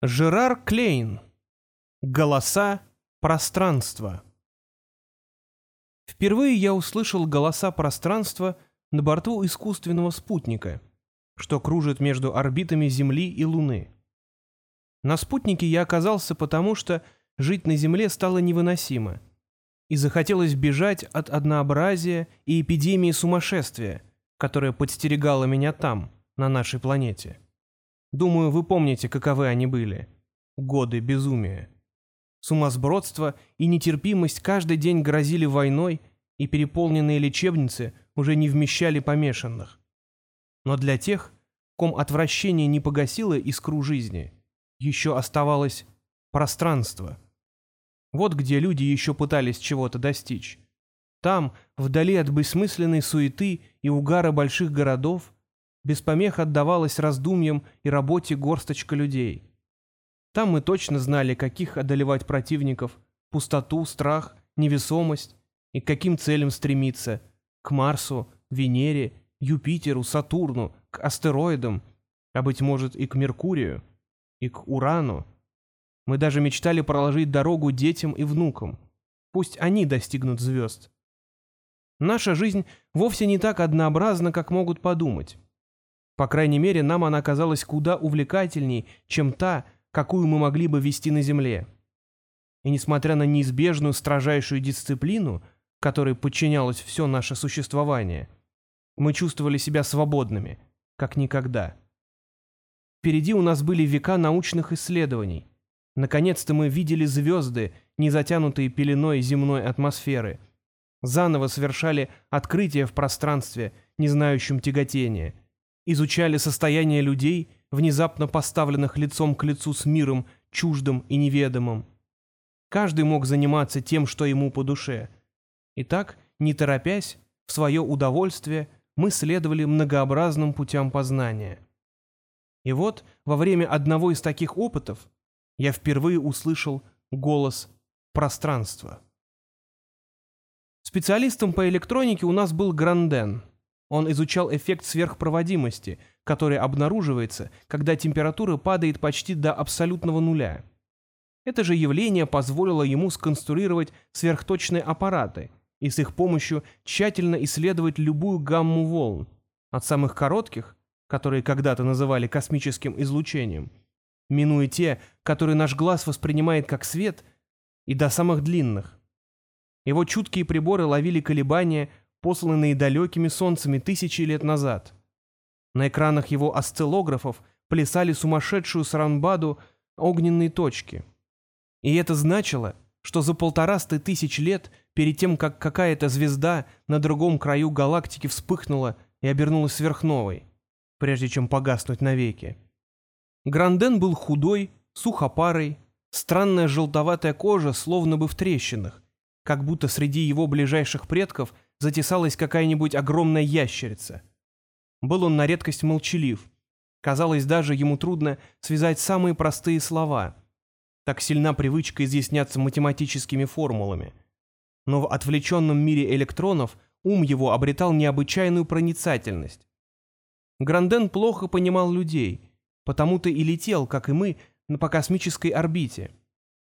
Жерар Клейн. Голоса пространства. Впервые я услышал голоса пространства на борту искусственного спутника, что кружит между орбитами Земли и Луны. На спутнике я оказался потому, что жить на Земле стало невыносимо, и захотелось бежать от однообразия и эпидемии сумасшествия, которая подстерегала меня там, на нашей планете. Думаю, вы помните, каковы они были. Годы безумия. Сумасбродство и нетерпимость каждый день грозили войной, и переполненные лечебницы уже не вмещали помешанных. Но для тех, ком отвращение не погасило искру жизни, еще оставалось пространство. Вот где люди еще пытались чего-то достичь. Там, вдали от бессмысленной суеты и угара больших городов, без помех отдавалась раздумьям и работе горсточка людей. Там мы точно знали, каких одолевать противников, пустоту, страх, невесомость и к каким целям стремиться – к Марсу, Венере, Юпитеру, Сатурну, к астероидам, а, быть может, и к Меркурию, и к Урану. Мы даже мечтали проложить дорогу детям и внукам. Пусть они достигнут звезд. Наша жизнь вовсе не так однообразна, как могут подумать. По крайней мере, нам она казалась куда увлекательней, чем та, какую мы могли бы вести на Земле. И несмотря на неизбежную строжайшую дисциплину, которой подчинялось все наше существование, мы чувствовали себя свободными, как никогда. Впереди у нас были века научных исследований. Наконец-то мы видели звезды, не затянутые пеленой земной атмосферы. Заново совершали открытия в пространстве, не знающем тяготения — изучали состояние людей, внезапно поставленных лицом к лицу с миром, чуждым и неведомым. Каждый мог заниматься тем, что ему по душе. И так, не торопясь, в свое удовольствие мы следовали многообразным путям познания. И вот, во время одного из таких опытов, я впервые услышал голос пространства. Специалистом по электронике у нас был Гранден — он изучал эффект сверхпроводимости, который обнаруживается, когда температура падает почти до абсолютного нуля. Это же явление позволило ему сконструировать сверхточные аппараты и с их помощью тщательно исследовать любую гамму волн, от самых коротких, которые когда-то называли космическим излучением, минуя те, которые наш глаз воспринимает как свет, и до самых длинных. Его чуткие приборы ловили колебания посланные далекими солнцами тысячи лет назад. На экранах его осциллографов плясали сумасшедшую саранбаду огненные точки. И это значило, что за полтораста тысяч лет, перед тем, как какая-то звезда на другом краю галактики вспыхнула и обернулась сверхновой, прежде чем погаснуть навеки. Гранден был худой, сухопарый, странная желтоватая кожа словно бы в трещинах, как будто среди его ближайших предков – затесалась какая-нибудь огромная ящерица. Был он на редкость молчалив. Казалось, даже ему трудно связать самые простые слова. Так сильна привычка изъясняться математическими формулами. Но в отвлеченном мире электронов ум его обретал необычайную проницательность. Гранден плохо понимал людей, потому-то и летел, как и мы, по космической орбите.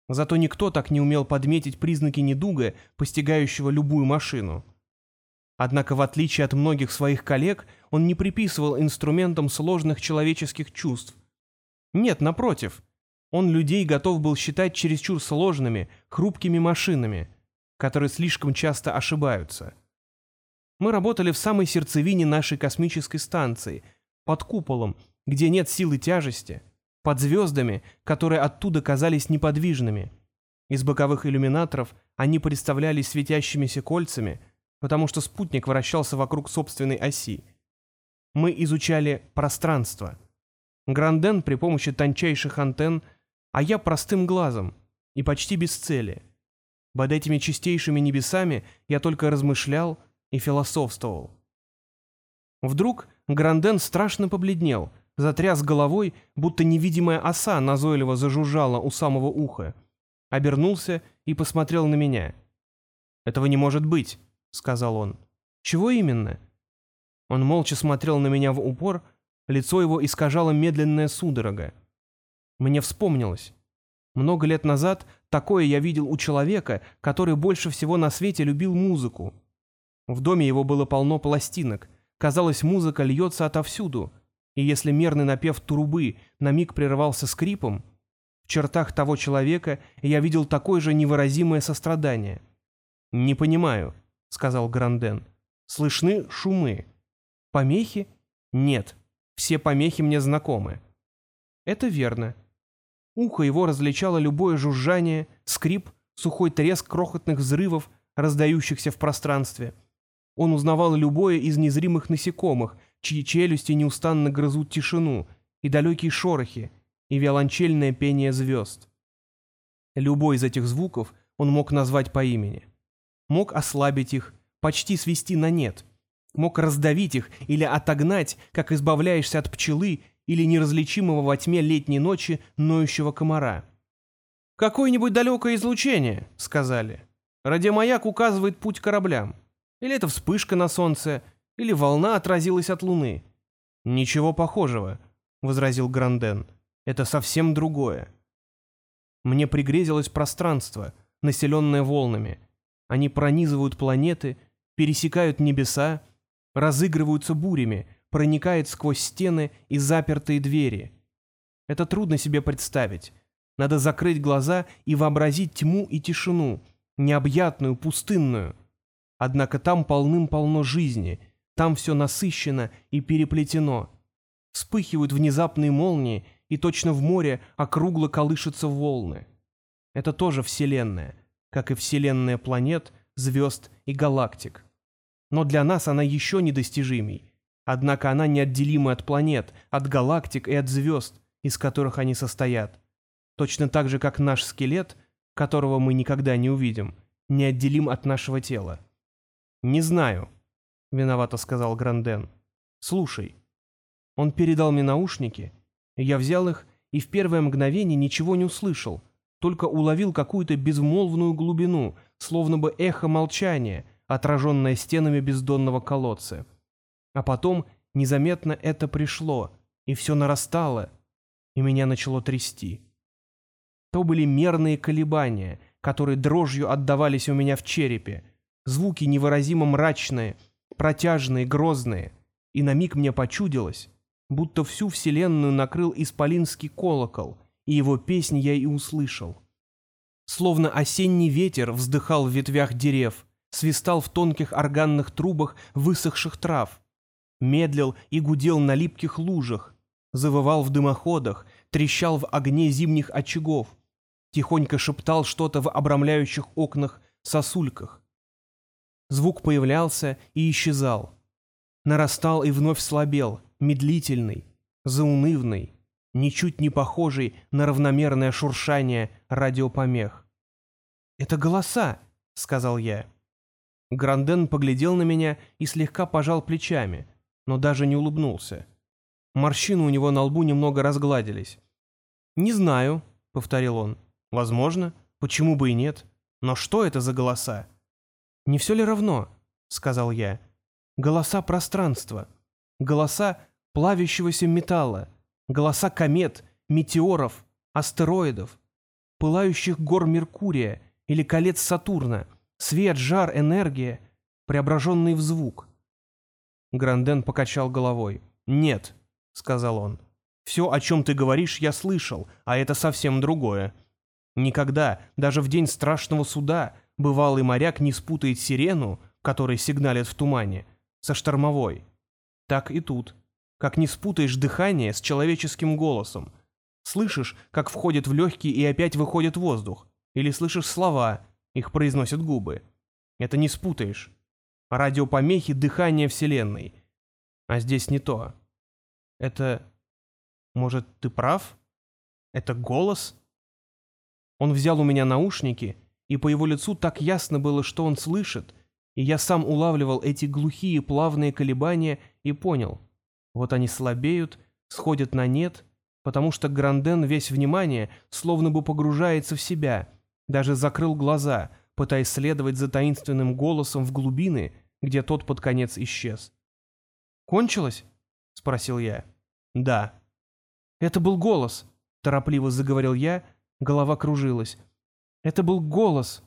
Зато никто так не умел подметить признаки недуга, постигающего любую машину. Однако, в отличие от многих своих коллег, он не приписывал инструментам сложных человеческих чувств. Нет, напротив, он людей готов был считать чересчур сложными, хрупкими машинами, которые слишком часто ошибаются. Мы работали в самой сердцевине нашей космической станции, под куполом, где нет силы тяжести, под звездами, которые оттуда казались неподвижными. Из боковых иллюминаторов они представлялись светящимися кольцами — потому что спутник вращался вокруг собственной оси. Мы изучали пространство. Гранден при помощи тончайших антенн, а я простым глазом и почти без цели. Под этими чистейшими небесами я только размышлял и философствовал. Вдруг Гранден страшно побледнел, затряс головой, будто невидимая оса назойливо зажужжала у самого уха. Обернулся и посмотрел на меня. «Этого не может быть», — сказал он. «Чего именно?» Он молча смотрел на меня в упор, лицо его искажало медленная судорога. Мне вспомнилось. Много лет назад такое я видел у человека, который больше всего на свете любил музыку. В доме его было полно пластинок. Казалось, музыка льется отовсюду. И если мерный напев трубы на миг прерывался скрипом, в чертах того человека я видел такое же невыразимое сострадание. «Не понимаю», — сказал Гранден. «Слышны шумы. Помехи? Нет. Все помехи мне знакомы». Это верно. Ухо его различало любое жужжание, скрип, сухой треск крохотных взрывов, раздающихся в пространстве. Он узнавал любое из незримых насекомых, чьи челюсти неустанно грызут тишину, и далекие шорохи, и виолончельное пение звезд. Любой из этих звуков он мог назвать по имени. Мог ослабить их, почти свести на нет. Мог раздавить их или отогнать, как избавляешься от пчелы или неразличимого во тьме летней ночи ноющего комара. «Какое-нибудь далекое излучение», — сказали. «Радиомаяк указывает путь кораблям. Или это вспышка на солнце, или волна отразилась от луны». «Ничего похожего», — возразил Гранден. «Это совсем другое». Мне пригрезилось пространство, населенное волнами. Они пронизывают планеты, пересекают небеса, разыгрываются бурями — проникает сквозь стены и запертые двери. Это трудно себе представить. Надо закрыть глаза и вообразить тьму и тишину, необъятную, пустынную. Однако там полным-полно жизни, там все насыщено и переплетено. Вспыхивают внезапные молнии, и точно в море округло колышутся волны. Это тоже Вселенная, как и Вселенная планет, звезд и галактик. Но для нас она еще недостижимей, Однако она неотделима от планет, от галактик и от звезд, из которых они состоят. Точно так же, как наш скелет, которого мы никогда не увидим, неотделим от нашего тела. «Не знаю», — виновато сказал Гранден. «Слушай». Он передал мне наушники, я взял их и в первое мгновение ничего не услышал, только уловил какую-то безмолвную глубину, словно бы эхо молчания, отраженное стенами бездонного колодца. А потом незаметно это пришло, и все нарастало, и меня начало трясти. То были мерные колебания, которые дрожью отдавались у меня в черепе, звуки невыразимо мрачные, протяжные, грозные, и на миг мне почудилось, будто всю вселенную накрыл исполинский колокол, и его песнь я и услышал. Словно осенний ветер вздыхал в ветвях дерев, свистал в тонких органных трубах высохших трав, медлил и гудел на липких лужах, завывал в дымоходах, трещал в огне зимних очагов, тихонько шептал что-то в обрамляющих окнах сосульках. Звук появлялся и исчезал. Нарастал и вновь слабел, медлительный, заунывный, ничуть не похожий на равномерное шуршание радиопомех. «Это голоса», — сказал я. Гранден поглядел на меня и слегка пожал плечами — но даже не улыбнулся. Морщины у него на лбу немного разгладились. «Не знаю», — повторил он. «Возможно. Почему бы и нет? Но что это за голоса?» «Не все ли равно?» — сказал я. «Голоса пространства. Голоса плавящегося металла. Голоса комет, метеоров, астероидов, пылающих гор Меркурия или колец Сатурна. Свет, жар, энергия, преображенный в звук. Гранден покачал головой. «Нет», — сказал он. «Все, о чем ты говоришь, я слышал, а это совсем другое. Никогда, даже в день страшного суда, бывалый моряк не спутает сирену, которая сигналит в тумане, со штормовой. Так и тут. Как не спутаешь дыхание с человеческим голосом. Слышишь, как входит в легкие и опять выходит воздух. Или слышишь слова, их произносят губы. Это не спутаешь. Радиопомехи — дыхание Вселенной. А здесь не то. Это... Может, ты прав? Это голос? Он взял у меня наушники, и по его лицу так ясно было, что он слышит, и я сам улавливал эти глухие плавные колебания и понял. Вот они слабеют, сходят на нет, потому что Гранден весь внимание словно бы погружается в себя, даже закрыл глаза, пытаясь следовать за таинственным голосом в глубины, где тот под конец исчез. «Кончилось?» — спросил я. «Да». «Это был голос», — торопливо заговорил я, голова кружилась. «Это был голос.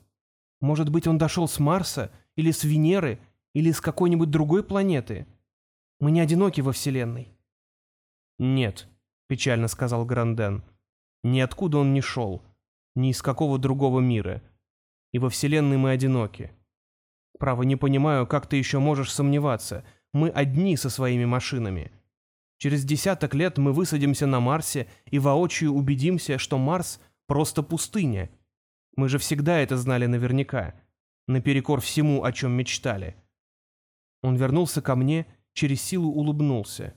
Может быть, он дошел с Марса, или с Венеры, или с какой-нибудь другой планеты. Мы не одиноки во Вселенной». «Нет», — печально сказал Гранден. «Ниоткуда он не шел, ни из какого другого мира. И во Вселенной мы одиноки. Право, не понимаю, как ты еще можешь сомневаться. Мы одни со своими машинами. Через десяток лет мы высадимся на Марсе и воочию убедимся, что Марс — просто пустыня. Мы же всегда это знали наверняка, наперекор всему, о чем мечтали. Он вернулся ко мне, через силу улыбнулся.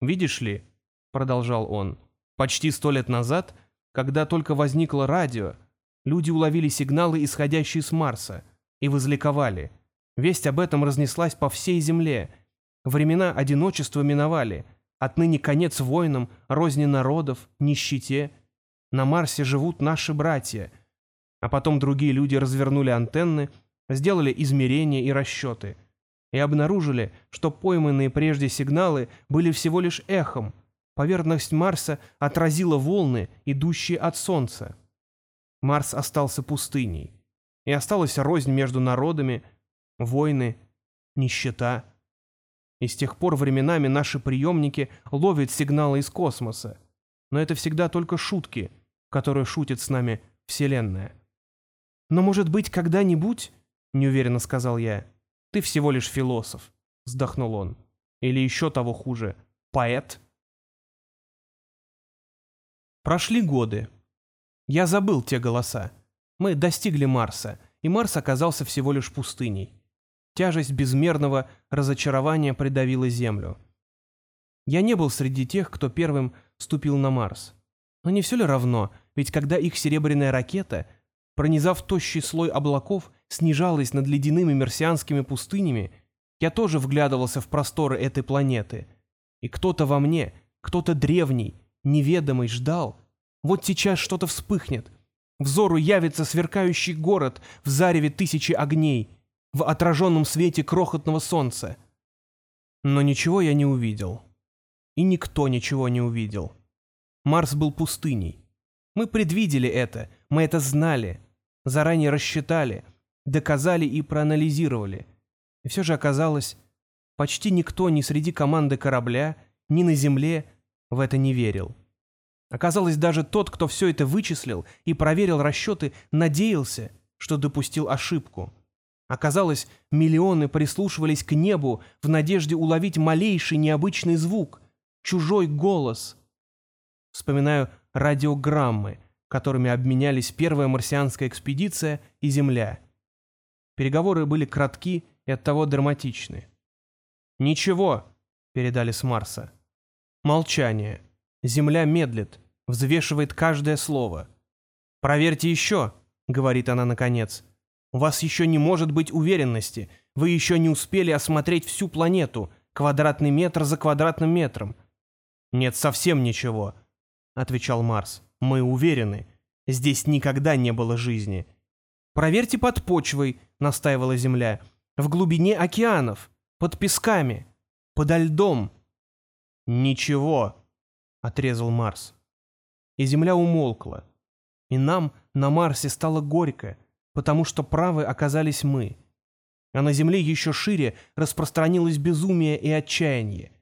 «Видишь ли», — продолжал он, — «почти сто лет назад, когда только возникло радио, люди уловили сигналы, исходящие с Марса, и возликовали. Весть об этом разнеслась по всей Земле. Времена одиночества миновали — Отныне конец войнам, розни народов, нищете. На Марсе живут наши братья. А потом другие люди развернули антенны, сделали измерения и расчеты. И обнаружили, что пойманные прежде сигналы были всего лишь эхом. Поверхность Марса отразила волны, идущие от Солнца. Марс остался пустыней. И осталась рознь между народами, войны, нищета — и с тех пор временами наши приемники ловят сигналы из космоса. Но это всегда только шутки, которые шутит с нами Вселенная. «Но, может быть, когда-нибудь, — неуверенно сказал я, — ты всего лишь философ, — вздохнул он. Или еще того хуже, поэт. Прошли годы. Я забыл те голоса. Мы достигли Марса, и Марс оказался всего лишь пустыней. Тяжесть безмерного разочарования придавила Землю. Я не был среди тех, кто первым ступил на Марс. Но не все ли равно, ведь когда их серебряная ракета, пронизав тощий слой облаков, снижалась над ледяными марсианскими пустынями, я тоже вглядывался в просторы этой планеты. И кто-то во мне, кто-то древний, неведомый ждал. Вот сейчас что-то вспыхнет. Взору явится сверкающий город в зареве тысячи огней — в отраженном свете крохотного солнца. Но ничего я не увидел. И никто ничего не увидел. Марс был пустыней. Мы предвидели это, мы это знали, заранее рассчитали, доказали и проанализировали. И все же оказалось, почти никто ни среди команды корабля, ни на Земле в это не верил. Оказалось, даже тот, кто все это вычислил и проверил расчеты, надеялся, что допустил ошибку. Оказалось, миллионы прислушивались к небу в надежде уловить малейший необычный звук, чужой голос. Вспоминаю радиограммы, которыми обменялись первая марсианская экспедиция и Земля. Переговоры были кратки и оттого драматичны. «Ничего», — передали с Марса. Молчание. Земля медлит, взвешивает каждое слово. «Проверьте еще», — говорит она наконец. У вас еще не может быть уверенности. Вы еще не успели осмотреть всю планету, квадратный метр за квадратным метром. Нет совсем ничего, отвечал Марс. Мы уверены. Здесь никогда не было жизни. Проверьте под почвой, настаивала Земля. В глубине океанов, под песками, подо льдом. Ничего, отрезал Марс. И Земля умолкла. И нам на Марсе стало горько, потому что правы оказались мы. А на земле еще шире распространилось безумие и отчаяние.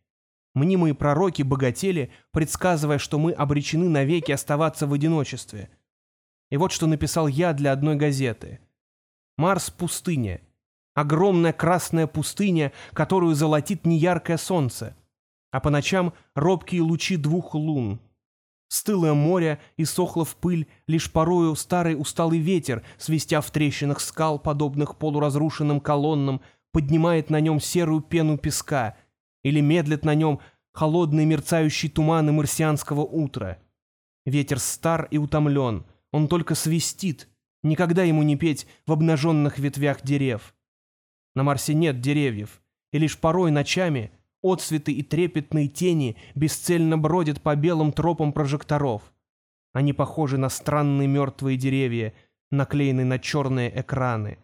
Мнимые пророки богатели, предсказывая, что мы обречены навеки оставаться в одиночестве. И вот что написал я для одной газеты. «Марс — пустыня. Огромная красная пустыня, которую золотит неяркое солнце, а по ночам робкие лучи двух лун — Стылое море и сохло в пыль, лишь порою старый усталый ветер, свистя в трещинах скал, подобных полуразрушенным колоннам, поднимает на нем серую пену песка или медлит на нем холодные мерцающие туманы марсианского утра. Ветер стар и утомлен, он только свистит, никогда ему не петь в обнаженных ветвях дерев. На Марсе нет деревьев, и лишь порой ночами — Отцветы и трепетные тени бесцельно бродят по белым тропам прожекторов. Они похожи на странные мертвые деревья, наклеенные на черные экраны.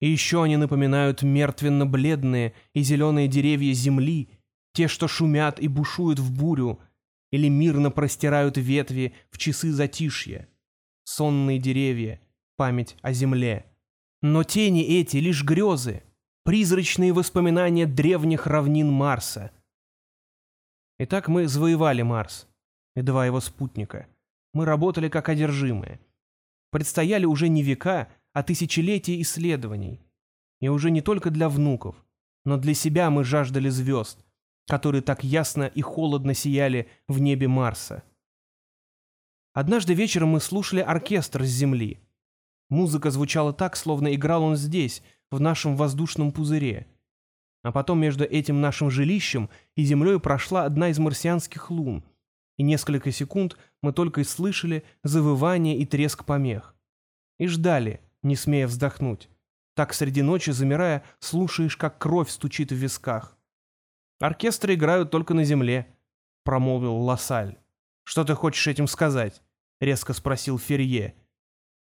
И еще они напоминают мертвенно-бледные и зеленые деревья земли, те, что шумят и бушуют в бурю, или мирно простирают ветви в часы затишья. Сонные деревья, память о земле. Но тени эти лишь грезы, призрачные воспоминания древних равнин Марса. Итак, мы завоевали Марс и два его спутника. Мы работали как одержимые. Предстояли уже не века, а тысячелетия исследований. И уже не только для внуков, но для себя мы жаждали звезд, которые так ясно и холодно сияли в небе Марса. Однажды вечером мы слушали оркестр с Земли. Музыка звучала так, словно играл он здесь, в нашем воздушном пузыре. А потом между этим нашим жилищем и Землей прошла одна из марсианских лун, и несколько секунд мы только и слышали завывание и треск помех. И ждали, не смея вздохнуть. Так среди ночи, замирая, слушаешь, как кровь стучит в висках. «Оркестры играют только на земле», — промолвил Лассаль. «Что ты хочешь этим сказать?» — резко спросил Ферье.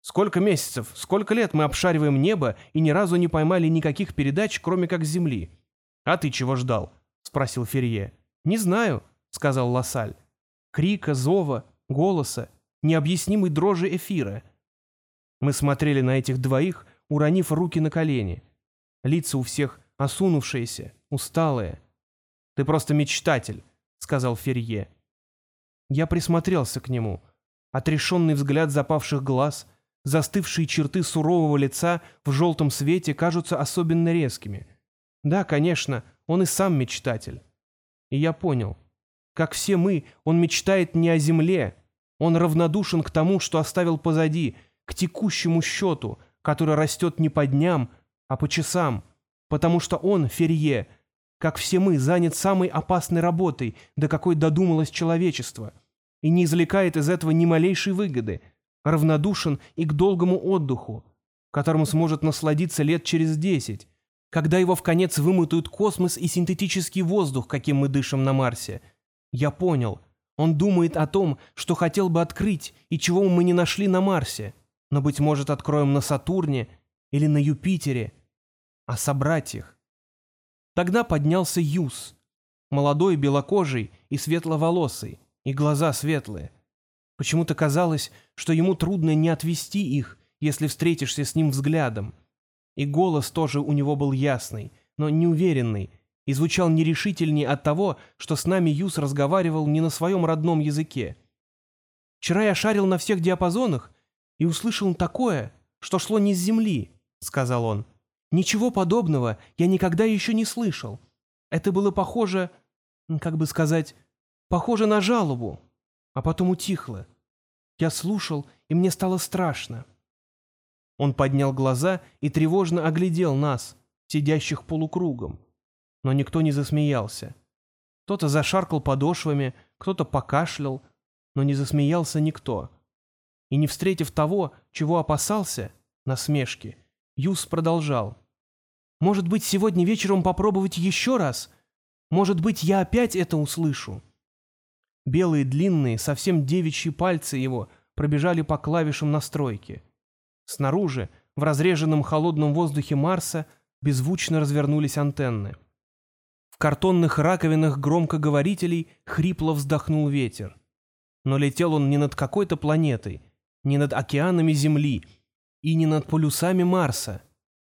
«Сколько месяцев, сколько лет мы обшариваем небо и ни разу не поймали никаких передач, кроме как земли?» «А ты чего ждал?» — спросил Ферье. «Не знаю», — сказал Лассаль. «Крика, зова, голоса, необъяснимой дрожи эфира». Мы смотрели на этих двоих, уронив руки на колени. Лица у всех осунувшиеся, усталые. «Ты просто мечтатель», — сказал Ферье. Я присмотрелся к нему. Отрешенный взгляд запавших глаз, застывшие черты сурового лица в желтом свете кажутся особенно резкими. Да, конечно, он и сам мечтатель. И я понял. Как все мы, он мечтает не о земле. Он равнодушен к тому, что оставил позади, к текущему счету, который растет не по дням, а по часам, потому что он, Ферье, как все мы, занят самой опасной работой, до какой додумалось человечество, и не извлекает из этого ни малейшей выгоды, равнодушен и к долгому отдыху, которому сможет насладиться лет через десять, когда его в конец вымутают космос и синтетический воздух, каким мы дышим на Марсе. Я понял. Он думает о том, что хотел бы открыть и чего мы не нашли на Марсе, но, быть может, откроем на Сатурне или на Юпитере, о собратьях. Тогда поднялся Юс, молодой, белокожий и светловолосый, и глаза светлые. Почему-то казалось, что ему трудно не отвести их, если встретишься с ним взглядом. И голос тоже у него был ясный, но неуверенный, и звучал нерешительнее от того, что с нами Юс разговаривал не на своем родном языке. «Вчера я шарил на всех диапазонах и услышал такое, что шло не с земли», — сказал он. Ничего подобного я никогда еще не слышал. Это было похоже, как бы сказать, похоже на жалобу, а потом утихло. Я слушал, и мне стало страшно. Он поднял глаза и тревожно оглядел нас, сидящих полукругом. Но никто не засмеялся. Кто-то зашаркал подошвами, кто-то покашлял, но не засмеялся никто. И не встретив того, чего опасался, насмешки, Юс продолжал. Может быть, сегодня вечером попробовать еще раз? Может быть, я опять это услышу?» Белые длинные, совсем девичьи пальцы его пробежали по клавишам настройки. Снаружи, в разреженном холодном воздухе Марса, беззвучно развернулись антенны. В картонных раковинах громкоговорителей хрипло вздохнул ветер. Но летел он не над какой-то планетой, не над океанами Земли и не над полюсами Марса,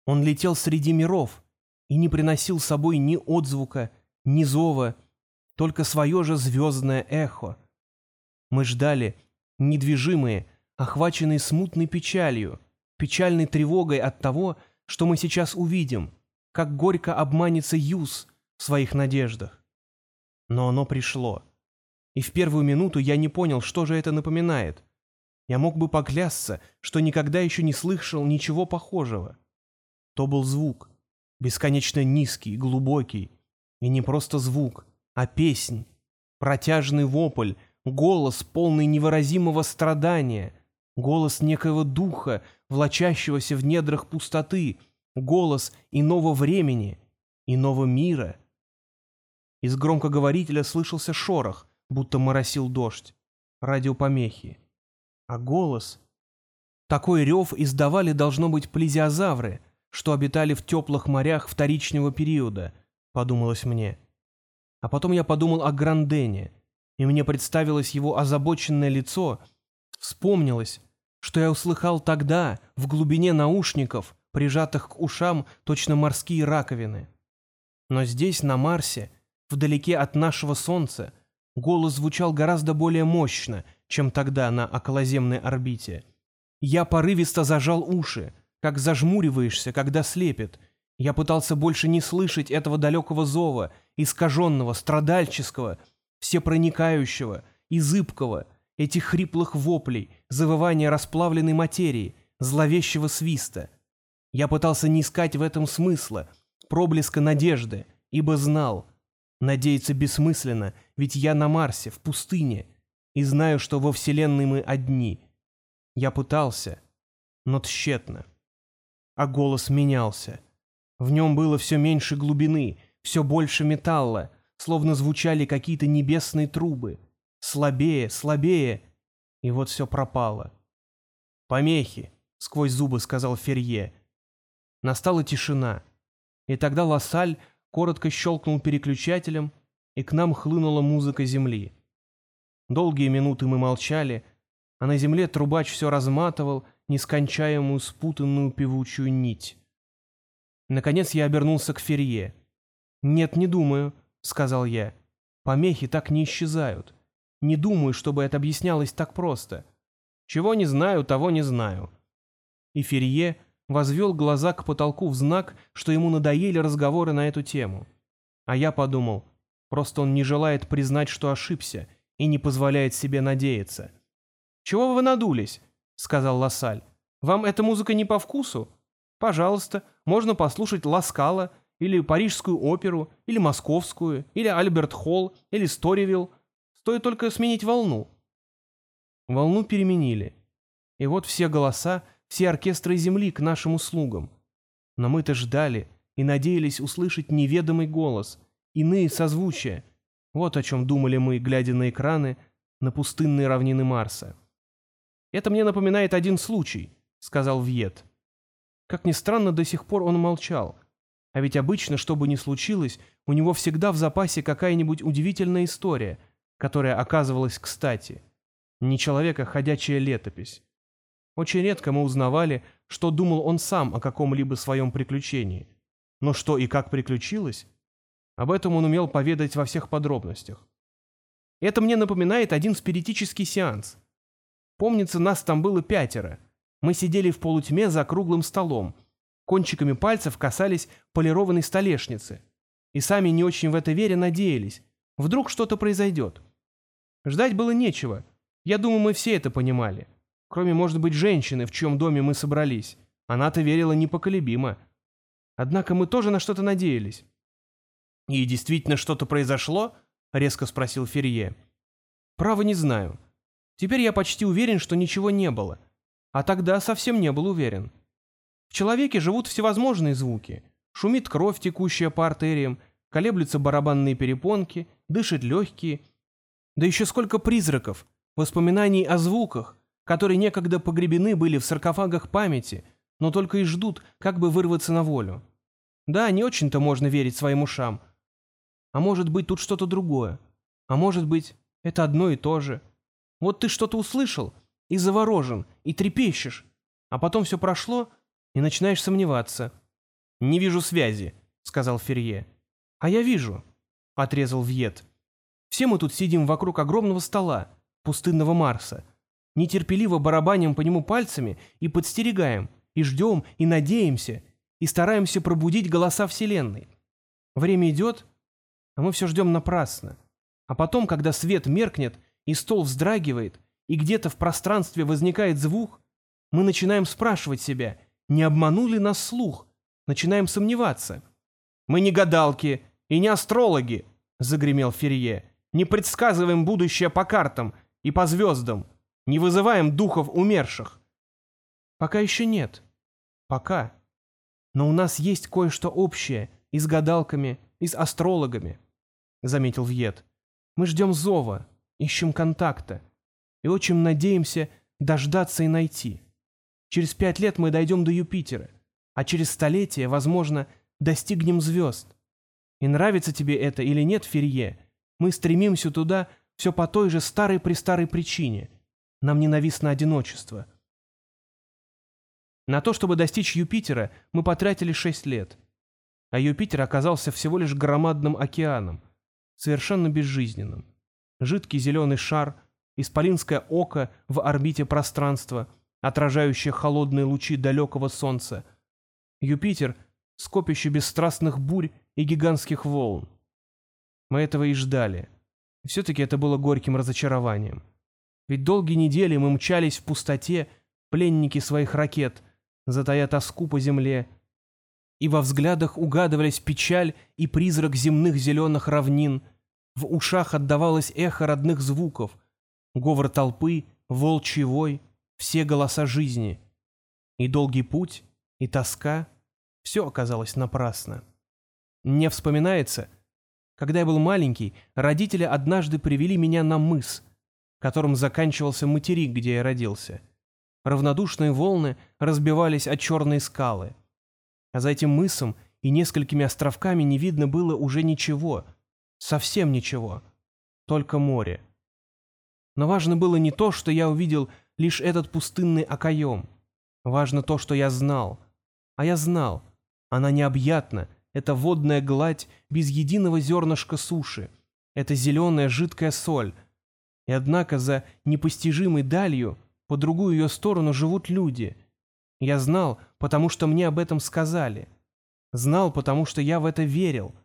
он летел среди миров и не приносил с собой ни отзвука, ни зова, только свое же звездное эхо. Мы ждали, недвижимые, охваченные смутной печалью, печальной тревогой от того, что мы сейчас увидим, как горько обманется Юз в своих надеждах. Но оно пришло. И в первую минуту я не понял, что же это напоминает. Я мог бы поклясться, что никогда еще не слышал ничего похожего. То был звук, бесконечно низкий, глубокий, и не просто звук, а песнь, протяжный вопль, голос, полный невыразимого страдания, голос некоего духа, влачащегося в недрах пустоты, голос иного времени, иного мира. Из громкоговорителя слышался шорох, будто моросил дождь, радиопомехи. А голос... Такой рев издавали, должно быть, плезиозавры, что обитали в теплых морях вторичного периода, подумалось мне. А потом я подумал о Грандене, и мне представилось его озабоченное лицо, вспомнилось, что я услыхал тогда, в глубине наушников, прижатых к ушам точно морские раковины. Но здесь, на Марсе, вдалеке от нашего Солнца, голос звучал гораздо более мощно, чем тогда на околоземной орбите. Я порывисто зажал уши, как зажмуриваешься, когда слепит. Я пытался больше не слышать этого далекого зова, искаженного, страдальческого, всепроникающего и зыбкого, этих хриплых воплей, завывания расплавленной материи, зловещего свиста. Я пытался не искать в этом смысла, проблеска надежды, ибо знал. Надеяться бессмысленно, ведь я на Марсе, в пустыне, и знаю, что во Вселенной мы одни. Я пытался, но тщетно. А голос менялся. В нем было все меньше глубины, все больше металла, словно звучали какие-то небесные трубы. Слабее, слабее, и вот все пропало. «Помехи», — сквозь зубы сказал Ферье. Настала тишина, и тогда Лассаль коротко щелкнул переключателем, и к нам хлынула музыка земли. Долгие минуты мы молчали, а на земле трубач все разматывал нескончаемую спутанную певучую нить. Наконец я обернулся к Ферье. «Нет, не думаю», — сказал я. «Помехи так не исчезают. Не думаю, чтобы это объяснялось так просто. Чего не знаю, того не знаю». И Ферье возвел глаза к потолку в знак, что ему надоели разговоры на эту тему. А я подумал, просто он не желает признать, что ошибся, и не позволяет себе надеяться. «Чего вы надулись?» — сказал Лассаль. «Вам эта музыка не по вкусу? Пожалуйста, можно послушать Ласкала, или Парижскую оперу, или Московскую, или Альберт Холл, или Сторивилл. Стоит только сменить волну». Волну переменили. И вот все голоса, все оркестры Земли к нашим услугам. Но мы-то ждали и надеялись услышать неведомый голос, иные созвучия — вот о чем думали мы, глядя на экраны, на пустынные равнины Марса. «Это мне напоминает один случай», — сказал Вьет. Как ни странно, до сих пор он молчал. А ведь обычно, что бы ни случилось, у него всегда в запасе какая-нибудь удивительная история, которая оказывалась кстати. Не человека, а ходячая летопись. Очень редко мы узнавали, что думал он сам о каком-либо своем приключении. Но что и как приключилось, об этом он умел поведать во всех подробностях. Это мне напоминает один спиритический сеанс. Помнится, нас там было пятеро. Мы сидели в полутьме за круглым столом. Кончиками пальцев касались полированной столешницы. И сами не очень в это веря надеялись. Вдруг что-то произойдет. Ждать было нечего. Я думаю, мы все это понимали. Кроме, может быть, женщины, в чьем доме мы собрались. Она-то верила непоколебимо. Однако мы тоже на что-то надеялись. «И действительно что-то произошло?» — резко спросил Ферье. «Право не знаю. Теперь я почти уверен, что ничего не было. А тогда совсем не был уверен. В человеке живут всевозможные звуки. Шумит кровь, текущая по артериям, колеблются барабанные перепонки, дышат легкие. Да еще сколько призраков, воспоминаний о звуках, которые некогда погребены были в саркофагах памяти, но только и ждут, как бы вырваться на волю. Да, не очень-то можно верить своим ушам, а может быть, тут что-то другое. А может быть, это одно и то же. Вот ты что-то услышал и заворожен, и трепещешь. А потом все прошло, и начинаешь сомневаться. «Не вижу связи», — сказал Ферье. «А я вижу», — отрезал Вьет. «Все мы тут сидим вокруг огромного стола, пустынного Марса. Нетерпеливо барабаним по нему пальцами и подстерегаем, и ждем, и надеемся, и стараемся пробудить голоса Вселенной. Время идет, а мы все ждем напрасно. А потом, когда свет меркнет, и стол вздрагивает, и где-то в пространстве возникает звук, мы начинаем спрашивать себя, не обманул ли нас слух, начинаем сомневаться. «Мы не гадалки и не астрологи», — загремел Ферье, «не предсказываем будущее по картам и по звездам, не вызываем духов умерших». «Пока еще нет. Пока. Но у нас есть кое-что общее и с гадалками, и с астрологами. — заметил Вьет. «Мы ждем зова, ищем контакта и очень надеемся дождаться и найти. Через пять лет мы дойдем до Юпитера, а через столетие, возможно, достигнем звезд. И нравится тебе это или нет, Ферье, мы стремимся туда, все по той же старой-престарой причине. Нам ненавистно одиночество. На то, чтобы достичь Юпитера, мы потратили шесть лет. А Юпитер оказался всего лишь громадным океаном, совершенно безжизненным. Жидкий зеленый шар, исполинское око в орбите пространства, отражающее холодные лучи далекого солнца. Юпитер — скопище бесстрастных бурь и гигантских волн. Мы этого и ждали. все-таки это было горьким разочарованием. Ведь долгие недели мы мчались в пустоте, пленники своих ракет, затая тоску по земле, и во взглядах угадывались печаль и призрак земных зеленых равнин, в ушах отдавалось эхо родных звуков, говор толпы, волчий вой, все голоса жизни. И долгий путь, и тоска — все оказалось напрасно. Мне вспоминается, когда я был маленький, родители однажды привели меня на мыс, которым заканчивался материк, где я родился. Равнодушные волны разбивались о черные скалы. А за этим мысом и несколькими островками не видно было уже ничего, совсем ничего, только море. Но важно было не то, что я увидел лишь этот пустынный окоем. Важно то, что я знал. А я знал. Она необъятна, это водная гладь без единого зернышка суши. Это зеленая жидкая соль. И однако за непостижимой далью по другую ее сторону живут люди. Я знал, потому что мне об этом сказали. Знал, потому что я в это верил.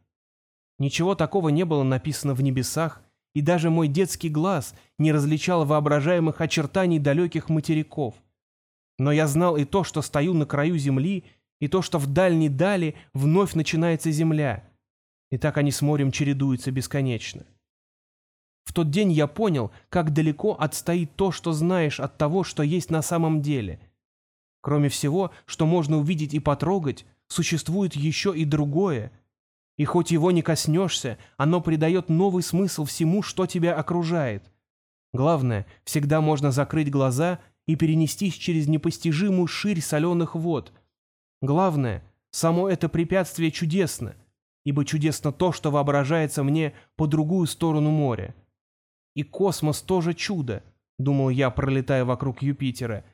Ничего такого не было написано в небесах, и даже мой детский глаз не различал воображаемых очертаний далеких материков. Но я знал и то, что стою на краю земли и то, что в дальней дали вновь начинается земля. И так они с морем чередуются бесконечно. В тот день я понял, как далеко отстоит то, что знаешь от того, что есть на самом деле. Кроме всего, что можно увидеть и потрогать, существует еще и другое. И хоть его не коснешься, оно придает новый смысл всему, что тебя окружает. Главное, всегда можно закрыть глаза и перенестись через непостижимую ширь соленых вод, Главное, само это препятствие чудесно, ибо чудесно то, что воображается мне по другую сторону моря. И космос тоже чудо, думал я, пролетая вокруг Юпитера,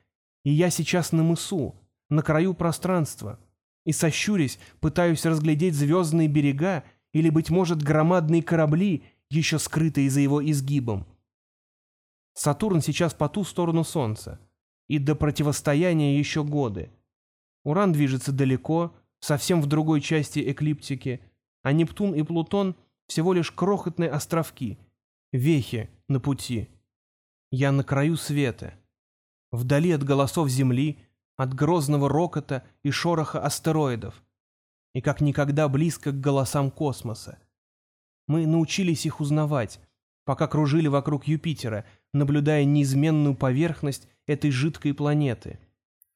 и я сейчас на мысу, на краю пространства, и сощурясь, пытаюсь разглядеть звездные берега или, быть может, громадные корабли, еще скрытые за его изгибом. Сатурн сейчас по ту сторону Солнца, и до противостояния еще годы. Уран движется далеко, совсем в другой части эклиптики, а Нептун и Плутон всего лишь крохотные островки, вехи на пути. Я на краю света. Вдали от голосов Земли, от грозного рокота и шороха астероидов. И как никогда близко к голосам космоса. Мы научились их узнавать, пока кружили вокруг Юпитера, наблюдая неизменную поверхность этой жидкой планеты —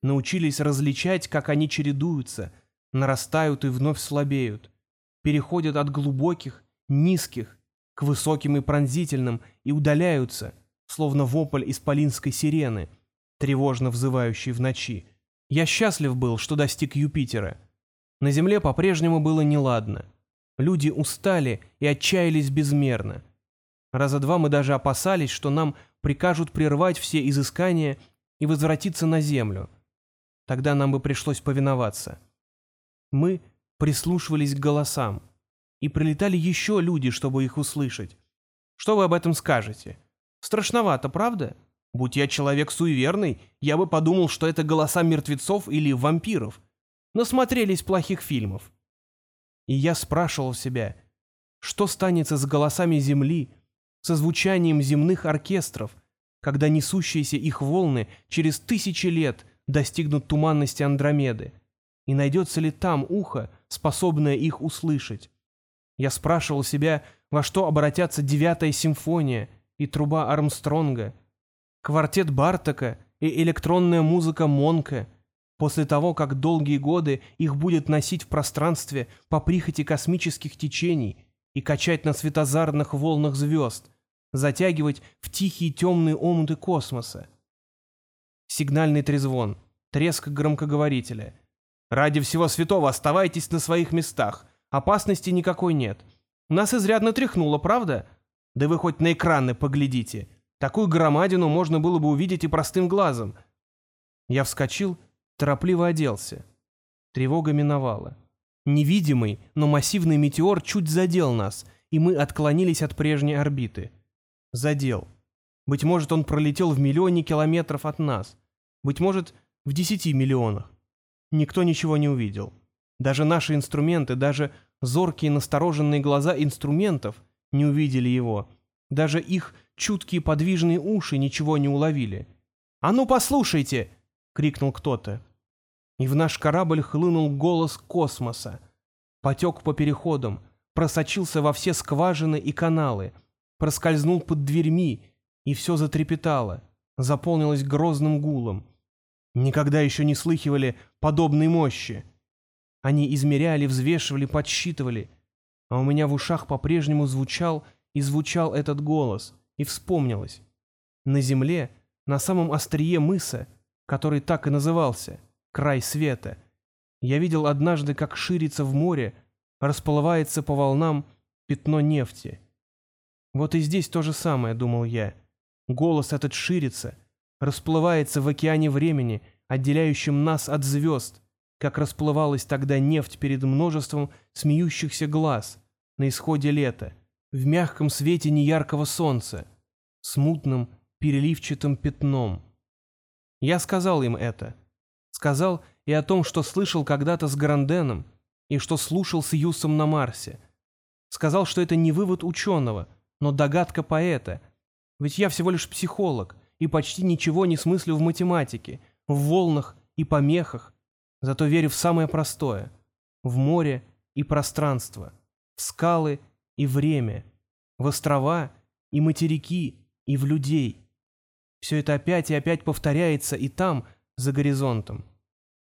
научились различать, как они чередуются, нарастают и вновь слабеют, переходят от глубоких, низких, к высоким и пронзительным и удаляются, словно вопль исполинской сирены, тревожно взывающей в ночи. Я счастлив был, что достиг Юпитера. На Земле по-прежнему было неладно. Люди устали и отчаялись безмерно. Раза два мы даже опасались, что нам прикажут прервать все изыскания и возвратиться на Землю — Тогда нам бы пришлось повиноваться. Мы прислушивались к голосам, и прилетали еще люди, чтобы их услышать. Что вы об этом скажете? Страшновато, правда? Будь я человек суеверный, я бы подумал, что это голоса мертвецов или вампиров. Насмотрелись плохих фильмов. И я спрашивал себя, что станется с голосами Земли, со звучанием земных оркестров, когда несущиеся их волны через тысячи лет достигнут туманности Андромеды? И найдется ли там ухо, способное их услышать? Я спрашивал себя, во что обратятся девятая симфония и труба Армстронга, квартет Бартака и электронная музыка Монка, после того, как долгие годы их будет носить в пространстве по прихоти космических течений и качать на светозарных волнах звезд, затягивать в тихие темные омуты космоса. Сигнальный трезвон. Треск громкоговорителя. «Ради всего святого оставайтесь на своих местах. Опасности никакой нет. Нас изрядно тряхнуло, правда? Да вы хоть на экраны поглядите. Такую громадину можно было бы увидеть и простым глазом. Я вскочил, торопливо оделся. Тревога миновала. Невидимый, но массивный метеор чуть задел нас, и мы отклонились от прежней орбиты. Задел. Быть может, он пролетел в миллионе километров от нас. Быть может, в десяти миллионах. Никто ничего не увидел. Даже наши инструменты, даже зоркие настороженные глаза инструментов не увидели его. Даже их чуткие подвижные уши ничего не уловили. «А ну послушайте!» — крикнул кто-то. И в наш корабль хлынул голос космоса. Потек по переходам, просочился во все скважины и каналы, проскользнул под дверьми, и все затрепетало, заполнилось грозным гулом. Никогда еще не слыхивали подобной мощи. Они измеряли, взвешивали, подсчитывали. А у меня в ушах по-прежнему звучал и звучал этот голос, и вспомнилось. На земле, на самом острие мыса, который так и назывался, край света, я видел однажды, как ширится в море, расплывается по волнам пятно нефти. Вот и здесь то же самое, думал я. Голос этот ширится, расплывается в океане времени, отделяющем нас от звезд, как расплывалась тогда нефть перед множеством смеющихся глаз на исходе лета, в мягком свете неяркого солнца, смутным переливчатым пятном. Я сказал им это. Сказал и о том, что слышал когда-то с Гранденом, и что слушал с Юсом на Марсе. Сказал, что это не вывод ученого, но догадка поэта. Ведь я всего лишь психолог и почти ничего не смыслю в математике, в волнах и помехах, Зато верю в самое простое — в море и пространство, в скалы и время, в острова и материки и в людей. Все это опять и опять повторяется и там, за горизонтом.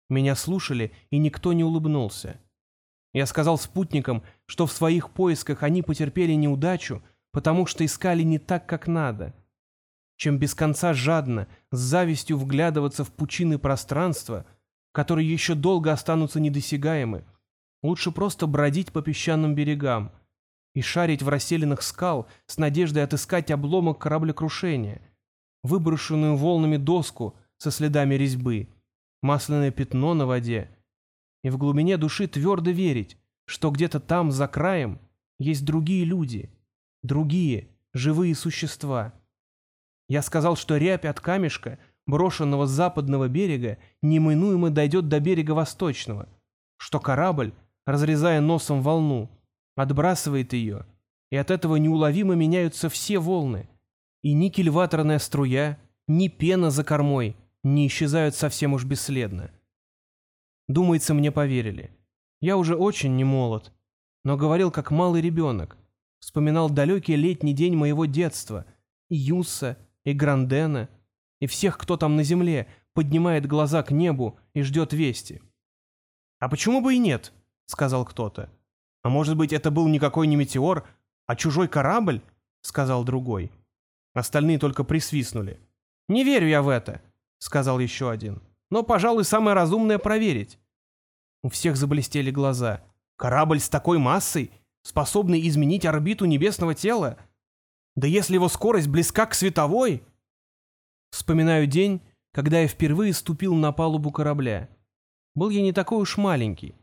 Меня слушали, и никто не улыбнулся. Я сказал спутникам, что в своих поисках они потерпели неудачу, потому что искали не так, как надо. Чем без конца жадно, с завистью вглядываться в пучины пространства — которые еще долго останутся недосягаемы. Лучше просто бродить по песчаным берегам и шарить в расселенных скал с надеждой отыскать обломок кораблекрушения, выброшенную волнами доску со следами резьбы, масляное пятно на воде, и в глубине души твердо верить, что где-то там, за краем, есть другие люди, другие, живые существа. Я сказал, что рябь от камешка — брошенного с западного берега, неминуемо дойдет до берега восточного, что корабль, разрезая носом волну, отбрасывает ее, и от этого неуловимо меняются все волны, и ни кильваторная струя, ни пена за кормой не исчезают совсем уж бесследно. Думается, мне поверили. Я уже очень не молод, но говорил как малый ребенок, вспоминал далекий летний день моего детства, и Юса, и Грандена — и всех, кто там на земле, поднимает глаза к небу и ждет вести. «А почему бы и нет?» — сказал кто-то. «А может быть, это был никакой не метеор, а чужой корабль?» — сказал другой. Остальные только присвистнули. «Не верю я в это», — сказал еще один. «Но, пожалуй, самое разумное проверить». У всех заблестели глаза. «Корабль с такой массой, способный изменить орбиту небесного тела? Да если его скорость близка к световой...» Вспоминаю день, когда я впервые ступил на палубу корабля. Был я не такой уж маленький.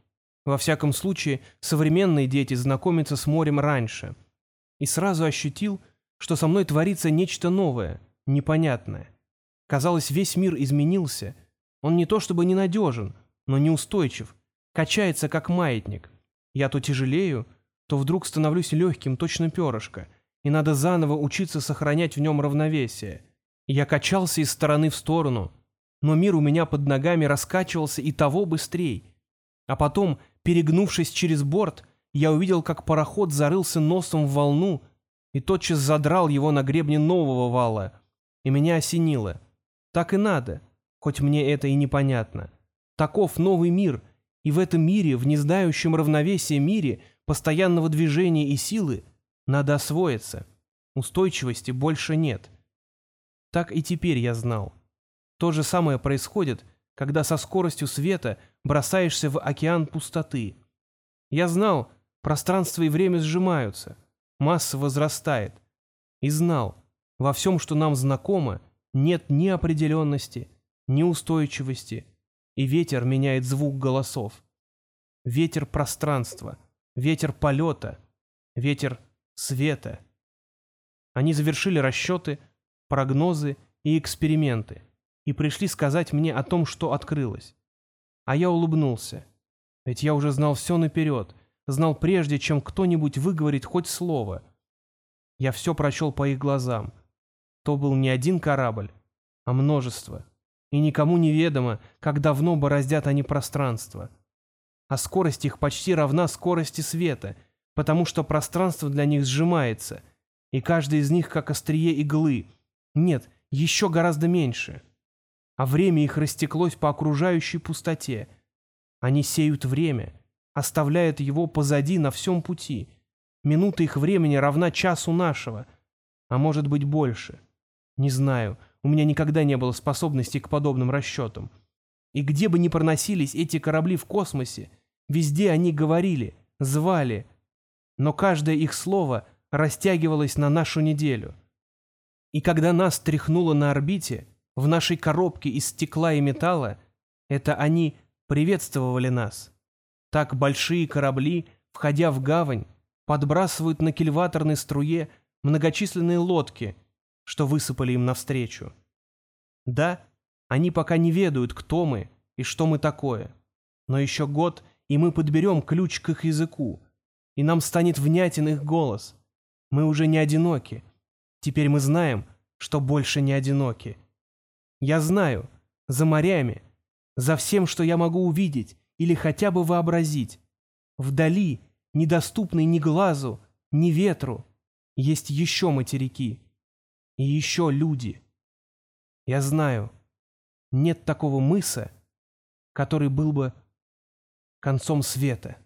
Во всяком случае, современные дети знакомятся с морем раньше. И сразу ощутил, что со мной творится нечто новое, непонятное. Казалось, весь мир изменился. Он не то чтобы ненадежен, но неустойчив, качается как маятник. Я то тяжелею, то вдруг становлюсь легким, точно перышко, и надо заново учиться сохранять в нем равновесие. Я качался из стороны в сторону, но мир у меня под ногами раскачивался и того быстрее. А потом, перегнувшись через борт, я увидел, как пароход зарылся носом в волну и тотчас задрал его на гребне нового вала, и меня осенило. Так и надо, хоть мне это и непонятно. Таков новый мир, и в этом мире, в незнающем равновесия мире, постоянного движения и силы, надо освоиться. Устойчивости больше нет. Так и теперь я знал. То же самое происходит, когда со скоростью света бросаешься в океан пустоты. Я знал, пространство и время сжимаются, масса возрастает, и знал, во всем, что нам знакомо, нет ни определенности, ни устойчивости, и ветер меняет звук голосов. Ветер пространства, ветер полета, ветер света. Они завершили расчеты, прогнозы и эксперименты и пришли сказать мне о том, что открылось. А я улыбнулся. Ведь я уже знал все наперед, знал прежде, чем кто-нибудь выговорит хоть слово. Я все прочел по их глазам. То был не один корабль, а множество. И никому не ведомо, как давно бороздят они пространство. А скорость их почти равна скорости света, потому что пространство для них сжимается, и каждый из них как острие иглы. Нет, еще гораздо меньше а время их растеклось по окружающей пустоте. Они сеют время, оставляют его позади на всем пути. Минута их времени равна часу нашего, а может быть больше. Не знаю, у меня никогда не было способности к подобным расчетам. И где бы ни проносились эти корабли в космосе, везде они говорили, звали, но каждое их слово растягивалось на нашу неделю. И когда нас тряхнуло на орбите, в нашей коробке из стекла и металла, это они приветствовали нас. Так большие корабли, входя в гавань, подбрасывают на кильваторной струе многочисленные лодки, что высыпали им навстречу. Да, они пока не ведают, кто мы и что мы такое. Но еще год, и мы подберем ключ к их языку, и нам станет внятен их голос. Мы уже не одиноки. Теперь мы знаем, что больше не одиноки. Я знаю, за морями, за всем, что я могу увидеть или хотя бы вообразить, вдали, недоступной ни глазу, ни ветру, есть еще материки и еще люди. Я знаю, нет такого мыса, который был бы концом света.